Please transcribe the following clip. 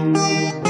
Música